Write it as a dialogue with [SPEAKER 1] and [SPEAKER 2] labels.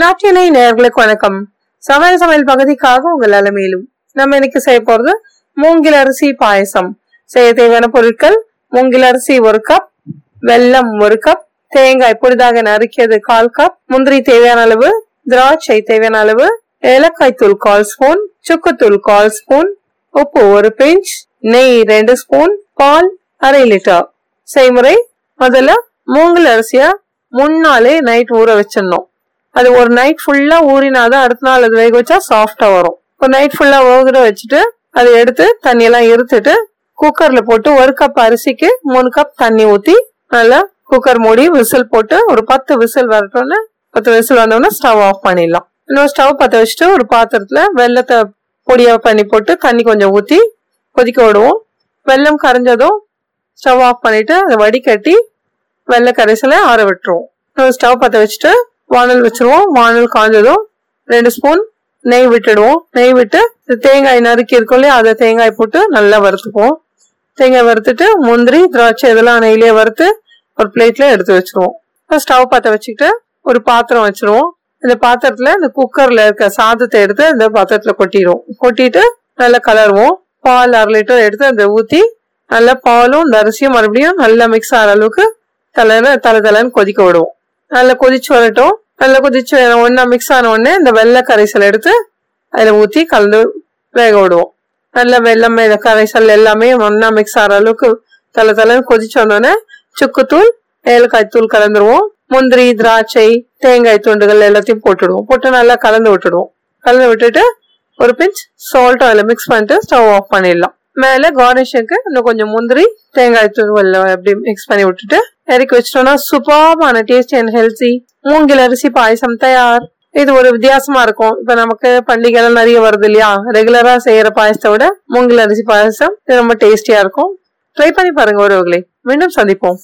[SPEAKER 1] நாட்டினை நேர்களுக்கு வணக்கம். சமையல் சமையல் பகுதிக்காக உங்கள் அலமையிலும் நம்ம இன்னைக்கு செய்ய போறது மூங்கில் அரிசி பாயசம். செய்ய தேவையான பொருட்கள் மூங்கில் அரிசி ஒரு கப் வெல்லம் ஒரு கப் தேங்காய் புதிதாக நறுக்கியது கால் கப் முந்திரி தேவையான அளவு திராட்சை தேவையான அளவு ஏலக்காய் தூள் கால் ஸ்பூன் சுக்குத்தூள் கால் ஸ்பூன் உப்பு ஒரு பிஞ்ச் நெய் ரெண்டு ஸ்பூன் பால் அரை லிட்டர். செய்முறை முதல்ல மூங்கில் அரிசியா முன்னாலே நைட் ஊற வச்சிடணும். அது ஒரு நைட் ஃபுல்லா ஊறினாதான் அடுத்த நாள் அது வேக வச்சா சாஃப்டா வரும். ஒரு நைட் ஃபுல்லா ஊற வச்சுட்டு அதை எடுத்து தண்ணியெல்லாம் இருத்துட்டு குக்கர்ல போட்டு ஒரு கப் அரிசிக்கு மூணு கப் தண்ணி ஊத்தி நல்லா குக்கர் மூடி விசில் போட்டு ஒரு பத்து விசில் வரட்டோன்னு பத்து விசில் வந்தோடனே ஸ்டவ் ஆஃப் பண்ணிடலாம். இன்னும் ஸ்டவ் பத்த வச்சுட்டு ஒரு பாத்திரத்துல வெள்ளத்தை பொடியா பண்ணி போட்டு தண்ணி கொஞ்சம் ஊத்தி கொதிக்க விடுவோம். வெல்லம் கரைஞ்சதும் ஸ்டவ் ஆஃப் பண்ணிட்டு அதை வடிகட்டி வெள்ளை கரைசலை ஆற விட்டுருவோம். ஸ்டவ் பற்ற வச்சுட்டு வானல் வச்சிருவோம். வானல் காஞ்சதும் ரெண்டு ஸ்பூன் நெய் விட்டுடுவோம். நெய் விட்டு இந்த தேங்காய் நறுக்கி இருக்கும் இல்லையா அதை தேங்காய் போட்டு நல்லா வறுத்துக்குவோம். தேங்காய் வறுத்துட்டு முந்திரி திராட்சை இதெல்லாம் நெய்லேயே வறுத்து ஒரு பிளேட்ல எடுத்து வச்சிருவோம். ஸ்டவ் பற்ற வச்சுக்கிட்டு ஒரு பாத்திரம் வச்சிருவோம். இந்த பாத்திரத்துல இந்த குக்கர்ல இருக்க சாதத்தை எடுத்து இந்த பாத்திரத்துல கொட்டிடுவோம். கொட்டிட்டு நல்லா கலருவோம். பால் அரை லிட்டர் எடுத்து அதை ஊத்தி நல்லா பாலும் இந்த அரிசியும் மறுபடியும் நல்லா மிக்ஸ் ஆகிற அளவுக்கு தலை தலை தலைன்னு கொதிக்க விடுவோம். நல்லா கொதிச்சு வரட்டும். நல்லா கொதிச்சு ஒன்றா மிக்ஸ் ஆன உடனே இந்த வெள்ளை கரைசல் எடுத்து அதில் ஊற்றி கலந்து வேக விடுவோம். நல்லா வெள்ளம் இந்த கரைசல் எல்லாமே ஒன்றா மிக்ஸ் ஆகிற அளவுக்கு தலை தலைன்னு கொதிச்சு வந்தோடனே சுக்குத்தூள் ஏலக்காய் தூள் கலந்துருவோம். முந்திரி திராட்சை தேங்காய் துண்டுகள் எல்லாத்தையும் போட்டுடுவோம். போட்டு நல்லா கலந்து விட்டுடுவோம். கலந்து விட்டுட்டு ஒரு பிஞ்ச் சால்ட் அதில் மிக்ஸ் பண்ணிட்டு ஸ்டவ் ஆஃப் பண்ணிடலாம். மேலே கார்னிஷுக்கு இன்னும் கொஞ்சம் முந்திரி தேங்காய் தூள் அப்படி மிக்ஸ் பண்ணி விட்டுட்டு இறக்கி வச்சிட்டோம்னா சூப்பர்பான டேஸ்டி அண்ட் ஹெல்த்தி மூங்கில் அரிசி பாயசம் தயார். இது ஒரு வித்தியாசமா இருக்கும். இப்ப நமக்கு பண்டிகை எல்லாம் நிறைய வருது இல்லையா? ரெகுலரா செய்யற பாயசத்தை விட மூங்கில் அரிசி பாயசம் இது ரொம்ப டேஸ்டியா இருக்கும். ட்ரை பண்ணி பாருங்க ஒருவர்களே மீண்டும் சந்திப்போம்.